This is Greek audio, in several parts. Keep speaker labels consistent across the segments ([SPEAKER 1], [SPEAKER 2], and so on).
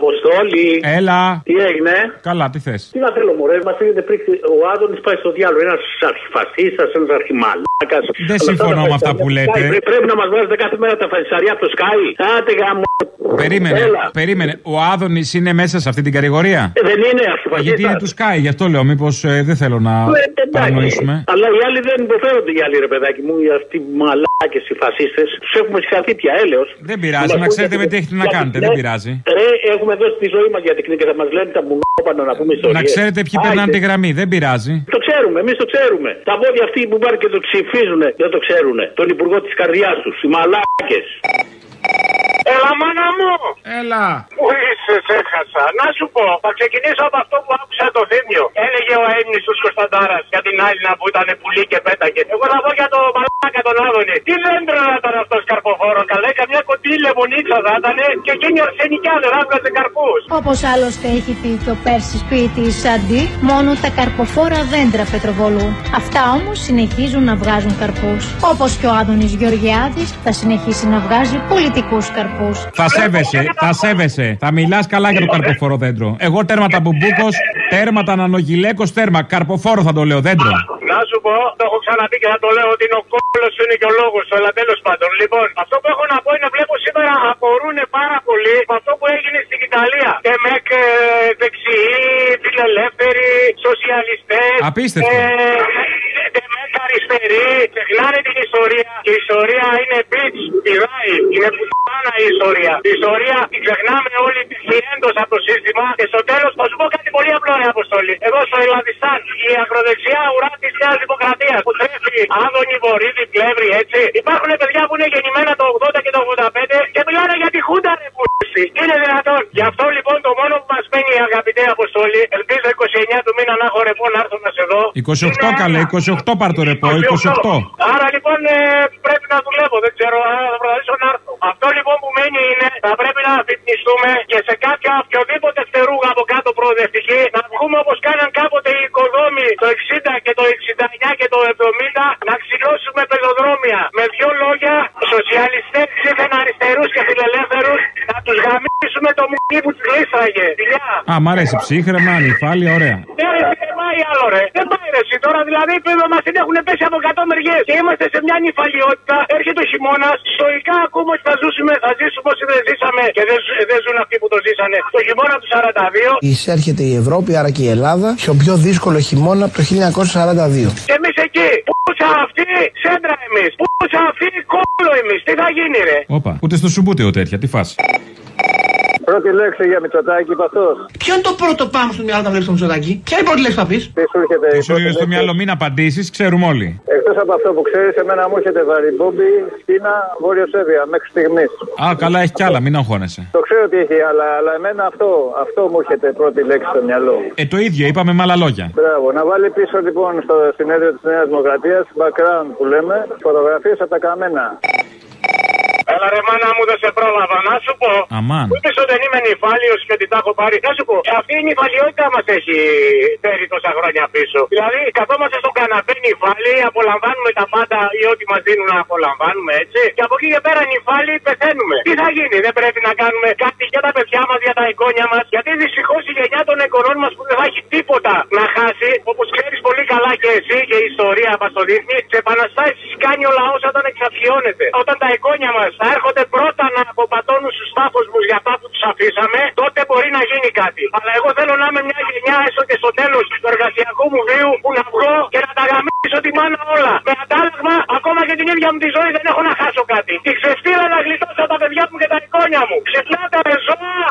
[SPEAKER 1] Αποστόλη.
[SPEAKER 2] Έλα.
[SPEAKER 1] Τι έγινε;
[SPEAKER 2] Καλά, τι θες;
[SPEAKER 1] Τι να θέλω, Μωρέ, μας είδε πριν ο Άδωνης πάει στο διάλογο. Ένας αρχιφασίστας, ένας αρχιμαλάκας.
[SPEAKER 2] Δεν συμφωνώ με αυτά που λέτε.
[SPEAKER 1] Πρέπει να μας βάζετε κάθε μέρα τα φασισαριά από το Sky. Άτε γάμο.
[SPEAKER 2] Περίμενε, περίμενε. Ο Άδωνης είναι μέσα σε αυτή την κατηγορία;
[SPEAKER 1] Ε, δεν είναι αρχιφασίστας.
[SPEAKER 2] Γιατί είναι του Sky, γι' αυτό λέω. Μήπως ε, δεν θέλω να
[SPEAKER 1] Ε,
[SPEAKER 2] παρανοήσουμε.
[SPEAKER 1] Αλλά οι άλλοι δεν υποφέρονται οι άλλοι, ρε παιδάκι μου. Οι αυτοί οι μαλάκες, οι φασίστες. Τους έχουμε συγχαθεί πια, έλεος.
[SPEAKER 2] Δεν πειράζει, να ξέρετε με τι έχετε να κάνετε. Δεν πειράζει.
[SPEAKER 1] Ρε, έχουμε δώσει τη ζωή μας για την και θα μας λένε τα μπουνόπανα να πούμε ιστορίες.
[SPEAKER 2] Να ξέρετε ποιοι περνάνε τη γραμμή. Δεν πειράζει.
[SPEAKER 1] Το ξέρουμε, εμείς το ξέρουμε. Τα πόδια αυτοί που πάνε και το ψηφίζουν δεν το ξέρουν. Τον υπουργό της καρδιάς τους, οι μαλάκες.
[SPEAKER 3] Έλα, μάνα μου!
[SPEAKER 2] Έλα!
[SPEAKER 3] Πού είσαι, σε έχασα. Να σου πω, θα ξεκινήσω από αυτό που άκουσα το θύμιο. Έλεγε ο του Κωνσταντάρας για την άλλη να που ήταν πουλί και πέταγε. Εγώ θα πω για το μαλάκα τον Άδωνη. Τι δέντρο να ήταν αυτός καρποφόρος, καλά. Καμιά κοντή λεμονίτσα θα ήταν και εκείνη αρσενικιά δεν άβγαζε καρπούς.
[SPEAKER 4] Όπως άλλωστε έχει πει το πέρσι σπίτι Σαντί, μόνο τα καρποφόρα δέντρα πετροβολούν. Αυτά όμως συνεχίζουν να βγάζουν καρπούς. Όπως και ο Άδωνης Γεωργιάδης θα συνεχίσει να βγάζει πολιτικούς καρπούς.
[SPEAKER 2] Θα σέβεσαι, θα σέβεσαι. Θα μιλάς καλά για το καρποφόρο δέντρο. Εγώ τέρμα τα μπουμπούκος, τέρμα τα νανογιλέκο, τέρμα. Καρποφόρο θα το λέω δέντρο.
[SPEAKER 3] Να σου πω, το έχω ξαναπεί και θα το λέω ότι είναι ο κόλλος είναι και ο λόγος του, αλλά τέλος πάντων. Λοιπόν, αυτό που έχω να πω είναι βλέπω σήμερα απορούν πάρα πολύ με αυτό που έγινε στην Ιταλία. Και με δεξιοί, φιλελεύθεροι, σοσιαλιστές.
[SPEAKER 2] Απίστευτο.
[SPEAKER 3] αριστεροί, ξεχνάνε την ιστορία. Και η ιστορία είναι bitch, πηδάει. Είναι πουτάνα η ιστορία. Η ιστορία την ξεχνάμε όλοι πηχιέντο από το σύστημα. Και στο τέλος θα σου πω κάτι πολύ απλό, ρε Αποστολή. Εδώ στο Ελλαδιστάν, η ακροδεξιά ουρά της Νέας Δημοκρατίας που τρέφει Άδωνη, Βορύδη, Πλεύρη, έτσι. Υπάρχουν παιδιά που είναι γεννημένα το 80 και το 85 και μιλάνε για τη Χούντα, ρε πούστη. Είναι δυνατόν. Γι' αυτό λοιπόν το μόνο που μας μένει, αγαπητέ Αποστολή, ελπίζω 29 του μήνα να έχω ρεπό να έρθω να σε δω.
[SPEAKER 2] 28 καλέ, 28 πάρ το ρεπό, 28.
[SPEAKER 3] Άρα λοιπόν ε, πρέπει να δουλεύω, δεν ξέρω, άρα θα προσπαθήσω να έρθω. Αυτό λοιπόν που μένει είναι θα πρέπει να αφυπνιστούμε και σε κάποια οποιοδήποτε φτερούγα από κάτω προοδευτική να βγούμε όπως κάναν κάποτε οι οικοδόμοι το 60 και το 69 και το 70 να ξυλώσουμε πεζοδρόμια. Με δύο λόγια, σοσιαλιστές ξύθεν αριστερού και φιλελεύθερους να τους γαμίσουμε το μουνί που τους γλίστραγε. Φιλιά.
[SPEAKER 2] Α, μ' αρέσει ψύχρεμα, νυφάλια, ωραία.
[SPEAKER 3] Ναι, ρε, δεν πάει άλλο, ρε. Δεν πάει ρε. εσύ. Τώρα δηλαδή πέρα μας την έχουν πέσει από 100 μεριέ και είμαστε σε μια νυφαλιότητα. Έρχεται ο χειμώνας. Στοικά ακούμε ότι θα ζήσουμε, θα ζήσουμε όσοι δεν ζήσαμε και δεν, ζ- δεν ζουν αυτοί που το ζήσανε. Το χειμώνα του 42.
[SPEAKER 5] Εισέρχεται η Ευρώπη, άρα και η Ελλάδα, στο πιο δύσκολο χειμώνα από το 1942.
[SPEAKER 3] Και εμείς εκεί. Πούσα αυτή, σέντρα εμείς. Πούσα αυτή, κόλλο εμείς. Τι θα γίνει, ρε.
[SPEAKER 2] Όπα, ούτε στο σουμπούτε ο τέτοια, τι φάση.
[SPEAKER 1] Πρώτη λέξη για Μητσοτάκη, παθό.
[SPEAKER 5] Ποιο είναι το πρώτο πάνω στο μυαλό όταν βλέπεις το Μητσοτάκι, Ποια είναι η πρώτη λέξη που θα πεις;
[SPEAKER 1] Τι σου έρχεται
[SPEAKER 2] Τι σου έρχεται στο μυαλό, μην απαντήσεις, ξέρουμε όλοι.
[SPEAKER 1] Εκτός από αυτό που ξέρεις, εμένα μου έρχεται βαριμπόμπι, Κίνα, Βόρειο Σέβια μέχρι στιγμής.
[SPEAKER 2] Α, καλά, έχει κι άλλα, μην αγχώνεσαι.
[SPEAKER 1] Το ξέρω ότι έχει, αλλά, αλλά εμένα αυτό, αυτό μου έρχεται πρώτη λέξη στο μυαλό.
[SPEAKER 2] Ε, το ίδιο, είπαμε με άλλα λόγια.
[SPEAKER 1] Μπράβο. Να βάλει πίσω λοιπόν στο συνέδριο της Νέας Δημοκρατίας, background που λέμε, φωτογραφίες από τα καμένα.
[SPEAKER 3] Έλα ρε μάνα μου δεν σε πρόλαβα να σου πω.
[SPEAKER 2] Αμάν.
[SPEAKER 3] Ούτε στο δεν είμαι νυφάλιος και ότι τα έχω πάρει. Να σου πω, αυτή η νυφαλιότητα μας έχει φέρει τόσα χρόνια πίσω. Δηλαδή, καθόμαστε στον καναπέ νυφάλοι, απολαμβάνουμε τα πάντα ή ό,τι μας δίνουν να απολαμβάνουμε, έτσι. Και από εκεί και πέρα νυφάλοι πεθαίνουμε. Τι θα γίνει, δεν πρέπει να κάνουμε κάτι για τα παιδιά μας, για τα εγγόνια μας; Γιατί δυστυχώς η γενιά των εγγονών μας που δεν θα έχει τίποτα να χάσει, όπως ξέρεις πολύ καλά και εσύ και η ιστορία μας το δείχνει, σε επαναστάσεις κάνει ο λαός όταν εξαφιώνεται. Όταν τα εγγόνια μας θα έρχονται πρώτα να αποπατώνουν στους τάφου μου για αυτά που τους αφήσαμε, τότε μπορεί να γίνει κάτι. Αλλά εγώ θέλω να είμαι μια γενιά έστω και στο τέλος του εργασιακού μου βίου που να βγω και να τα γαμίσω τη μάνα όλα. Με αντάλλαγμα, ακόμα και την ίδια μου τη ζωή δεν έχω να χάσω κάτι. Τη ξεφτύλα να γλιτώσω τα παιδιά μου και τα εγγόνια μου. Ξυπνάτε με ζώα!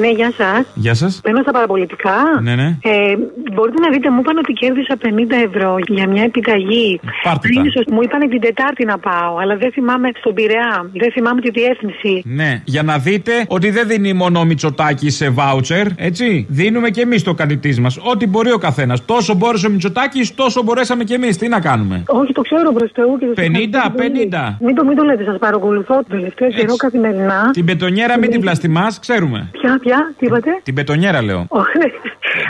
[SPEAKER 6] Ναι, γεια σας.
[SPEAKER 2] Γεια σας.
[SPEAKER 6] Παίρνω στα παραπολιτικά.
[SPEAKER 2] Ναι, ναι.
[SPEAKER 6] Ε, μπορείτε να δείτε, μου είπαν ότι κέρδισα 50 ευρώ για μια επιταγή.
[SPEAKER 2] Πάρτε τα.
[SPEAKER 6] Είναι σωστό. Μου είπαν την Τετάρτη να πάω, αλλά δεν θυμάμαι στον Πειραιά. Δεν θυμάμαι τη διεύθυνση.
[SPEAKER 2] Ναι, για να δείτε ότι δεν δίνει μόνο ο Μητσοτάκης σε βάουτσερ, έτσι. Δίνουμε και εμείς το κατητή μας. Ό,τι μπορεί ο καθένας. Τόσο μπόρεσε ο Μητσοτάκης, τόσο μπορέσαμε και εμείς. Τι να κάνουμε;
[SPEAKER 6] Όχι, το ξέρω προς Θεού και
[SPEAKER 2] 50, 50.
[SPEAKER 6] Μην το, μην το λέτε, σας παρακολουθώ το τελευταίο καιρό καθημερινά.
[SPEAKER 2] Την πετονιέρα μην την πλαστιμά, ξέρουμε.
[SPEAKER 6] Ποια, ποια, τι είπατε;
[SPEAKER 2] Την πετονιέρα λέω.
[SPEAKER 6] Όχι, ναι.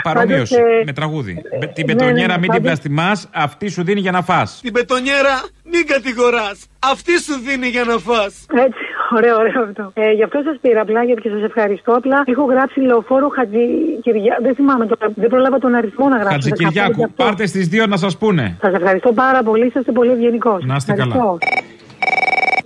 [SPEAKER 2] Παρομοίωση.
[SPEAKER 6] Πάντως, ε,
[SPEAKER 2] Με τραγούδι. Με- Την
[SPEAKER 6] ναι,
[SPEAKER 2] πετονιέρα
[SPEAKER 6] ναι,
[SPEAKER 2] μην την
[SPEAKER 6] πάντως-
[SPEAKER 2] πλαστιμά, αυτή σου δίνει για να φας.
[SPEAKER 7] Την πετονιέρα μην κατηγοράς. Αυτή σου δίνει για να φας.
[SPEAKER 6] Έτσι, Ωραίο, ωραίο αυτό. Ε, γι' αυτό σας πήρα απλά γιατί και σας ευχαριστώ. Απλά έχω γράψει λεωφόρο Χατζη Κυριά. Δεν θυμάμαι τώρα. Δεν προλάβα τον αριθμό να γράψω.
[SPEAKER 2] Χατζη Κυριάκου, πάρτε στις δύο να σας πούνε.
[SPEAKER 6] Σας ευχαριστώ πάρα πολύ. Είσαστε πολύ ευγενικός.
[SPEAKER 2] Να είστε καλά.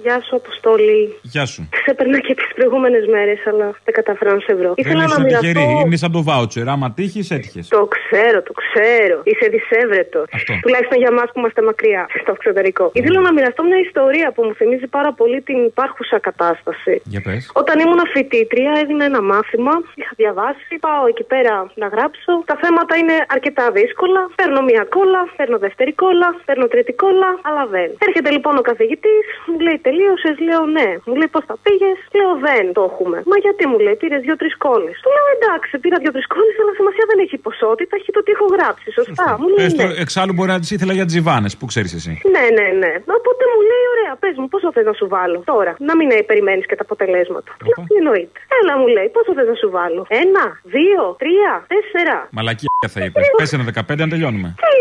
[SPEAKER 7] Γεια σου, Αποστόλη.
[SPEAKER 2] Γεια σου.
[SPEAKER 7] Ξέπαιρνα και τις προηγούμενες μέρες, αλλά δεν καταφέρα να σε βρω.
[SPEAKER 2] Δεν είσαι τυχερή, είναι σαν το βάουτσερ. Άμα τύχεις, έτυχες.
[SPEAKER 7] Το ξέρω, το ξέρω. Είσαι δυσέβρετο.
[SPEAKER 2] Αυτό.
[SPEAKER 7] Τουλάχιστον για εμάς που είμαστε μακριά, στο εξωτερικό. Ήθελα να μοιραστώ μια ιστορία που μου θυμίζει πάρα πολύ την υπάρχουσα κατάσταση.
[SPEAKER 2] Για πες.
[SPEAKER 7] Όταν ήμουν φοιτήτρια, έδινα ένα μάθημα. Είχα διαβάσει, πάω εκεί πέρα να γράψω. Τα θέματα είναι αρκετά δύσκολα. Παίρνω μία κόλλα, παίρνω δεύτερη κόλλα, παίρνω τρίτη κόλλα, αλλά δεν. Έρχεται λοιπόν ο καθηγητής, μου λέει τελείωσες, λέω ναι. Μου λέει πώς θα πήγες, λέω δεν το έχουμε. Μα γιατί μου λέει, πήρες δύο-τρει κόλλε. Του λέω εντάξει, πήρα δύο-τρει κόλλε, αλλά σημασία δεν έχει η ποσότητα, έχει το τι έχω γράψει. Σωστά. Μου λέει
[SPEAKER 2] Πες το,
[SPEAKER 7] ναι.
[SPEAKER 2] εξάλλου μπορεί να τις ήθελα για τζιβάνες, που ξέρεις εσύ.
[SPEAKER 7] Ναι, ναι, ναι. Οπότε μου λέει, ωραία, πες μου, πόσο θες να σου βάλω τώρα. Να μην περιμένεις και τα αποτελέσματα. Λέω, τι εννοείται. Έλα, μου λέει, πόσο θες να σου βάλω. Ένα, δύο, τρία, τέσσερα.
[SPEAKER 2] Μαλακία θα είπες. Πες ένα 15 να τελειώνουμε.
[SPEAKER 7] Γυρίζω και του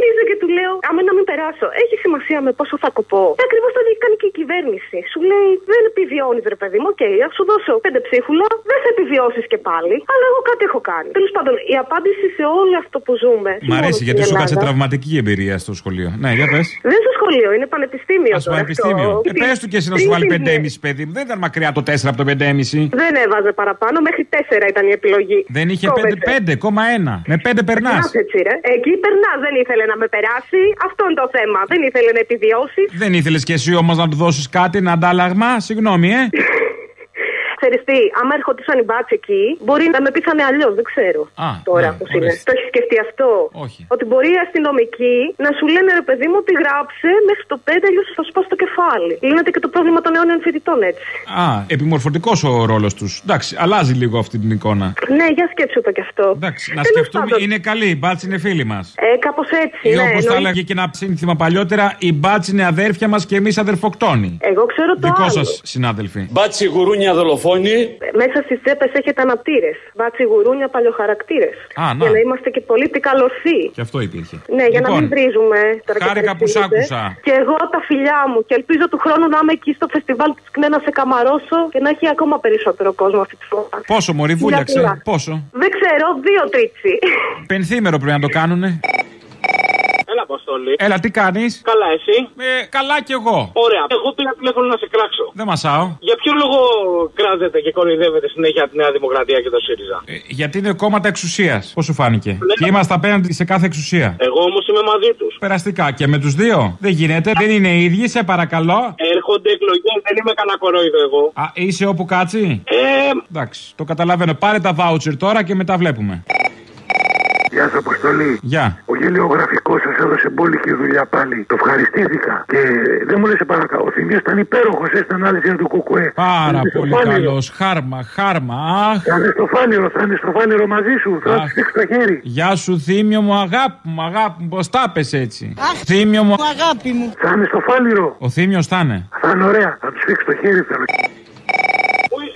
[SPEAKER 7] λέω, άμα να μην περάσω, έχει σημασία με πόσο θα κοπώ. Και ακριβώς το ίδιο κάνει και η κυβέρνηση. Σου λέει, δεν επιβιώνεις, ρε παιδί μου, οκ, α σου δώσω πέντε ψίχουλα, δεν θα επιβιώσεις και πάλι, αλλά εγώ κάτι έχω κάνει. Τέλος πάντων, η απάντηση σε όλο αυτό που ζούμε. όχι
[SPEAKER 2] Μ'
[SPEAKER 7] μόνο
[SPEAKER 2] αρέσει
[SPEAKER 7] στην
[SPEAKER 2] γιατί σου
[SPEAKER 7] Ελλάδα,
[SPEAKER 2] κάτσε τραυματική εμπειρία στο σχολείο. Ναι, για πες.
[SPEAKER 7] Δεν στο σχολείο, είναι πανεπιστήμιο.
[SPEAKER 2] Α σου
[SPEAKER 7] τώρα
[SPEAKER 2] πανεπιστήμιο.
[SPEAKER 7] αυτό.
[SPEAKER 2] Ε, πες του και εσύ να σου βάλει 5,5 παιδί μου. Δεν ήταν μακριά το 4 από το 5,5.
[SPEAKER 7] Δεν έβαζε παραπάνω, μέχρι 4 ήταν η επιλογή.
[SPEAKER 2] Δεν είχε
[SPEAKER 7] Κόβεται.
[SPEAKER 2] 5,1. Με 5 περνάς.
[SPEAKER 7] Περνάς έτσι, ρε. Εκεί περνάς, δεν ήθελε να με περάσει. Αυτό είναι το θέμα. Δεν ήθελε να επιβιώσει.
[SPEAKER 2] Δεν ήθελες κι εσύ όμως να του δώσεις κάτι, ένα αντάλλαγμα. Συγγνώμη, ε.
[SPEAKER 7] Ξέρεις τι, άμα ερχόντουσαν οι μπάτσοι εκεί, μπορεί να με πείθανε αλλιώς, δεν ξέρω.
[SPEAKER 2] Α,
[SPEAKER 7] τώρα
[SPEAKER 2] ναι,
[SPEAKER 7] πώς είναι.
[SPEAKER 2] ορίστε.
[SPEAKER 7] Το έχει σκεφτεί αυτό;
[SPEAKER 2] Όχι.
[SPEAKER 7] Ότι μπορεί οι αστυνομικοί να σου λένε ρε παιδί μου ότι γράψε μέχρι το 5, αλλιώς θα σου πάω στο κεφάλι. Λύνεται και το πρόβλημα των αιώνιων φοιτητών έτσι.
[SPEAKER 2] Α, επιμορφωτικός ο ρόλος τους. Εντάξει, αλλάζει λίγο αυτή την εικόνα.
[SPEAKER 7] Ναι, για σκέψου το κι αυτό.
[SPEAKER 2] Εντάξει, να
[SPEAKER 7] Τέλος
[SPEAKER 2] σκεφτούμε,
[SPEAKER 7] πάντων,
[SPEAKER 2] είναι καλή. Η μπάτση είναι φίλη μας.
[SPEAKER 7] Ε, κάπως έτσι.
[SPEAKER 2] Ή
[SPEAKER 7] ναι,
[SPEAKER 2] όπως τα
[SPEAKER 7] εννοεί-
[SPEAKER 2] έλεγε και ένα σύνθημα παλιότερα, η μπάτση είναι αδέρφια μας και εμείς αδερφοκτόνοι.
[SPEAKER 7] Εγώ ξέρω το
[SPEAKER 2] Δικό
[SPEAKER 7] άλλο.
[SPEAKER 2] σας συνάδελφοι.
[SPEAKER 8] Μπάτσι γουρούνια δολοφόνη.
[SPEAKER 7] Μέσα στις τσέπες έχετε αναπτήρες. Βάτσι γουρούνια παλιοχαρακτήρες.
[SPEAKER 2] Α, να.
[SPEAKER 7] Για να είμαστε και πολιτικά ορθοί.
[SPEAKER 2] Και αυτό υπήρχε.
[SPEAKER 7] Ναι, για να
[SPEAKER 2] Λοιπόν,
[SPEAKER 7] μην βρίζουμε τώρα και
[SPEAKER 2] χάρηκα που σ'
[SPEAKER 7] παρεξηγείτε.
[SPEAKER 2] άκουσα.
[SPEAKER 7] Και εγώ τα φιλιά μου. Και ελπίζω του χρόνου να είμαι εκεί στο φεστιβάλ της Κνένα σε Καμαρόσο και να έχει ακόμα περισσότερο κόσμο αυτή τη φορά.
[SPEAKER 2] Πόσο μωρή,
[SPEAKER 7] Φιλιά,
[SPEAKER 2] βούλιαξε.
[SPEAKER 7] φιλιά.
[SPEAKER 2] Πόσο;
[SPEAKER 7] Δεν ξέρω, δύο τρίτσι.
[SPEAKER 2] Πενθήμερο πρέπει να το κάνουνε.
[SPEAKER 9] Έλα, Αποστολή.
[SPEAKER 2] Έλα, τι κάνεις;
[SPEAKER 9] Καλά, εσύ;
[SPEAKER 2] Ε, καλά κι εγώ.
[SPEAKER 9] Ωραία. Εγώ πήρα τηλέφωνο να σε κράξω.
[SPEAKER 2] Δεν μασάω.
[SPEAKER 9] Για ποιο λόγο κράζετε και κοροϊδεύετε συνέχεια τη Νέα Δημοκρατία και το ΣΥΡΙΖΑ;
[SPEAKER 2] Ε, γιατί είναι κόμματα εξουσίας. Πώς σου φάνηκε; Και είμαστε απέναντι σε κάθε εξουσία.
[SPEAKER 9] Εγώ όμως είμαι μαζί τους.
[SPEAKER 2] Περαστικά και με τους δύο. Δεν γίνεται. Δεν είναι οι ίδιοι, σε παρακαλώ.
[SPEAKER 9] Έρχονται εκλογές, δεν είμαι κανένα κορόιδο εγώ.
[SPEAKER 2] Α, είσαι όπου κάτσει;
[SPEAKER 9] Ε,
[SPEAKER 2] Εντάξει, το καταλαβαίνω. Πάρε τα βάουτσερ τώρα και μετά βλέπουμε.
[SPEAKER 10] Γεια σα, Αποστολή.
[SPEAKER 2] Γεια.
[SPEAKER 10] Ο γελιογραφικός σας έδωσε μπόλικη δουλειά πάλι. Το ευχαριστήθηκα. Και δεν μου λες, σε παρακαλώ. Ο Θημίο ήταν υπέροχος, έστειλε ανάλυση για το κουκουέ.
[SPEAKER 2] Πάρα
[SPEAKER 10] Θα είναι στο
[SPEAKER 2] πολύ
[SPEAKER 10] φάληρο.
[SPEAKER 2] καλός. Χάρμα, χάρμα. Αχ.
[SPEAKER 10] Θα είναι στο φάληρο, θα είναι στο φάληρο μαζί σου. Θα
[SPEAKER 2] Αχ.
[SPEAKER 10] του δείξει το χέρι.
[SPEAKER 2] Γεια σου, θύμιο μου, αγάπη μου, αγάπη μου. Πώς τα πες έτσι; Θύμιο μου.
[SPEAKER 10] Θα είναι στο φάληρο.
[SPEAKER 2] Ο θύμιο θα είναι.
[SPEAKER 10] Θα είναι ωραία. Θα του δείξει το χέρι. Θέλω.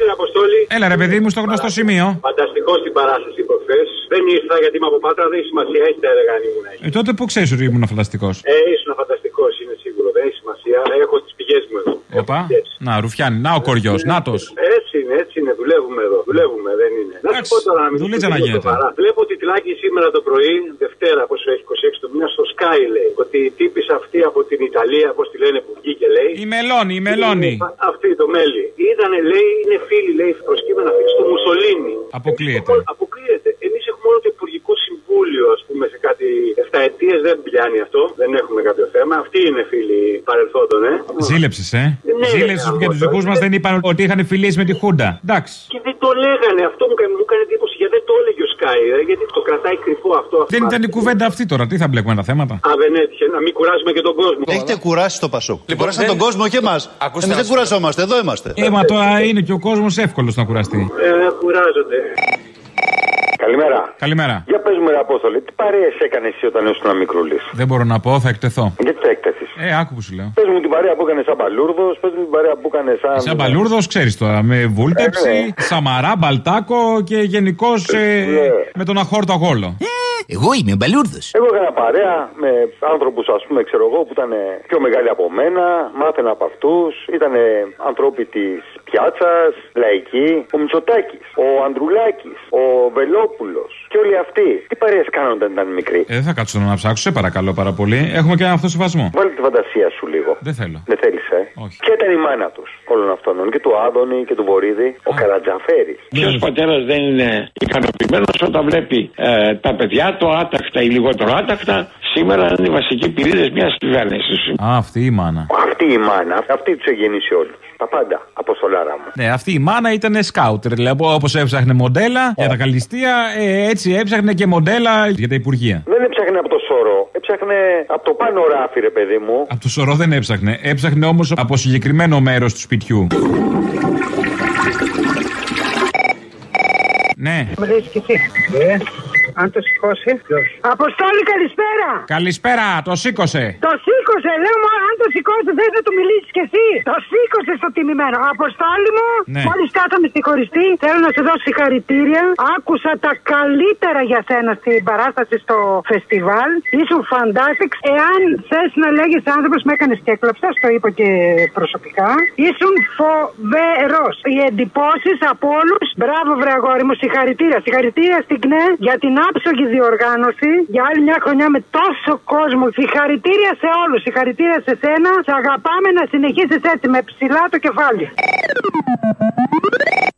[SPEAKER 9] Πού είσαι, Αποστόλη.
[SPEAKER 2] Έλα, ρε παιδί μου, στο γνωστό σημείο.
[SPEAKER 9] Φανταστικό στην παράσταση προχθέ. Δεν ήρθα γιατί είμαι από Πάτρα, δεν έχει σημασία. Έχεις τα έλεγα αν ήμουν εκεί.
[SPEAKER 2] Ε, τότε που ξέρεις ότι ήμουν φανταστικός;
[SPEAKER 9] Ε, ήσουν φανταστικός, είναι σίγουρο. Δεν έχει σημασία. Έχω τις πηγές μου εδώ.
[SPEAKER 2] Οπα.
[SPEAKER 9] Έχω τις πηγές.
[SPEAKER 2] Να, ρουφιάνι. Να ο κοριός. Νάτος.
[SPEAKER 9] Έτσι είναι, έτσι είναι. Δουλεύουμε εδώ. Δουλεύουμε, δεν είναι. Να σου
[SPEAKER 2] Εντάξει,
[SPEAKER 9] πω τώρα να μην
[SPEAKER 2] δουλίτσα να γίνεται.
[SPEAKER 9] Βλέπω ότι τυλάκι σήμερα το πρωί, Δευτέρα, πόσο έχει 26 του μήνα, στο Sky λέει. Ότι η τύπη αυτή από την Ιταλία, πώς τη λένε που βγήκε, λέει.
[SPEAKER 2] Η μελώνη, η μελώνη.
[SPEAKER 9] Α- Αυτή το μέλι. Ήτανε, λέει, είναι φίλοι, λέει, προσκύμενα φίλοι στο Μουσολίνι.
[SPEAKER 2] Αποκλείεται.
[SPEAKER 9] Εμείς έχουμε- Αποκλείεται. Εμείς έχουμε όλο το Υπουργικό Συμβούλιο, ας πούμε, σε κάτι 7 ετίε δεν πιάνει αυτό. Δεν έχουμε κάποιο θέμα. Αυτοί είναι φίλοι παρελθόντων, ε.
[SPEAKER 2] Ζήλεψε, ε.
[SPEAKER 9] Ναι,
[SPEAKER 2] Ζήλεψε
[SPEAKER 9] ναι,
[SPEAKER 2] και τους
[SPEAKER 9] αυτό.
[SPEAKER 2] δικούς μας δεν είπαν ότι είχαν φιλίες με τη Χούντα. Εντάξει.
[SPEAKER 9] Και δεν το λέγανε. Αυτό μου έκανε, μου έκανε εντύπωση γιατί δεν το έλεγε ο Σκάι, ε, γιατί το κρατάει κρυφό αυτό.
[SPEAKER 2] Δεν ήταν η κουβέντα αυτή τώρα. Τι θα μπλέκουμε τα θέματα;
[SPEAKER 9] Α, δεν έτυχε. Να μην κουράζουμε και τον κόσμο.
[SPEAKER 11] Έχετε κουράσει το Πασόκ.
[SPEAKER 8] Λοιπόν,
[SPEAKER 11] Κουράσατε
[SPEAKER 8] δεν-
[SPEAKER 11] τον κόσμο και εμάς.
[SPEAKER 8] Ακούστε
[SPEAKER 11] Εμείς
[SPEAKER 8] να
[SPEAKER 11] δεν
[SPEAKER 8] σου πω.
[SPEAKER 11] κουραζόμαστε, εδώ είμαστε.
[SPEAKER 2] Ε, μα τώρα είναι και ο κόσμος εύκολος να κουραστεί.
[SPEAKER 9] Ε, κουράζονται.
[SPEAKER 12] Καλημέρα.
[SPEAKER 2] Καλημέρα.
[SPEAKER 12] Για πες μου, ρε Απόστολη, τι παρέες έκανες εσύ όταν ήσουν μικρούλη.
[SPEAKER 2] Δεν μπορώ να πω, θα εκτεθώ.
[SPEAKER 12] Γιατί το έκταση.
[SPEAKER 2] Ε, άκου που σου λέω.
[SPEAKER 12] Πες μου την παρέα που έκανες σαν παλούρδο, πες μου την παρέα που έκανες σαν.
[SPEAKER 2] Σαν μπαλούρδος, ξέρεις τώρα, με
[SPEAKER 12] Ε,
[SPEAKER 2] βούλτεψη,
[SPEAKER 12] ναι.
[SPEAKER 2] σαμαρά, μπαλτάκο και γενικώς
[SPEAKER 12] Ναι.
[SPEAKER 2] με τον αχόρτο αγόλο.
[SPEAKER 13] Εγώ είμαι μπαλούρδος.
[SPEAKER 12] Εγώ έκανα παρέα με άνθρωπου, ας πούμε, ξέρω εγώ, που ήταν πιο μεγάλοι από μένα. Μάθαινα από αυτούς. Ήταν ανθρώποι της Πιάτσας, Λαϊκή, ο Μητσοτάκης, ο Ανδρουλάκης, ο Βελόπουλος και όλοι αυτοί. Τι παρέες κάνουν όταν ήταν μικροί;
[SPEAKER 2] Ε, δεν θα κάτσω να ψάξω, σε παρακαλώ πάρα πολύ. Έχουμε και ένα αυτό σεβασμό.
[SPEAKER 12] Βάλε τη φαντασία σου λίγο.
[SPEAKER 2] Δεν θέλω.
[SPEAKER 12] Δεν θέλεις, ε;
[SPEAKER 2] Όχι.
[SPEAKER 12] Ποια ήταν η μάνα τους όλων αυτών. Και του Άδωνη και του Βορύδη. Ο Καρατζαφέρη.
[SPEAKER 14] Ποιος πατέρας δεν είναι ικανοποιημένος όταν βλέπει ε, τα παιδιά, το άτακτα ή λιγότερο άτακτα, σήμερα είναι οι βασικοί πυρήνε μιας κυβέρνησης.
[SPEAKER 2] Α, αυτή η μάνα.
[SPEAKER 12] Αυτή η μάνα, αυτή τους έχει γεννήσει όλους. Τα πάντα, αποστολάρα μου.
[SPEAKER 2] Ναι, αυτή η μάνα ήταν σκάουτερ. Δηλαδή, όπως έψαχνε μοντέλα για τα καλλιστεία, ε, έτσι έψαχνε και μοντέλα για τα υπουργεία.
[SPEAKER 12] Δεν έψαχνε από το σωρό, έψαχνε από το πάνω ράφι, ρε παιδί μου.
[SPEAKER 2] Από το σωρό δεν έψαχνε. Έψαχνε όμως από συγκεκριμένο μέρος του σπιτιού. Ναι.
[SPEAKER 15] Με λες και εσύ. Ε, αν το σηκώσει. Αποστόλη, καλησπέρα.
[SPEAKER 2] Καλησπέρα, το σήκωσε.
[SPEAKER 15] Το σήκωσε, λέω μου, αν το σηκώσει, δεν θα του μιλήσεις κι εσύ. Το σήκωσε στο τιμημένο. Αποστόλη μου,
[SPEAKER 2] Ναι.
[SPEAKER 15] μόλις κάθαμε στη χωριστή, θέλω να σου δώσω συγχαρητήρια. Άκουσα τα καλύτερα για σένα στην παράσταση στο φεστιβάλ. Ήσουν fantastic. Εάν θες να λέγεις άνθρωπος, με έκανες και έκλαψα, το είπα και προσωπικά. Ήσουν φοβερός. Οι εντυπώσεις από όλους. Μπράβο, βρε αγόρι μου, συγχαρητήρια. Συγχαρητήρια στην ΚΝΕ για την άψογη διοργάνωση. Για άλλη μια χρονιά με τόσο κόσμο. Συγχαρητήρια σε όλους. Συγχαρητήρια σε σένα. Σε αγαπάμε να συνεχίσεις έτσι με ψηλά το κεφάλι.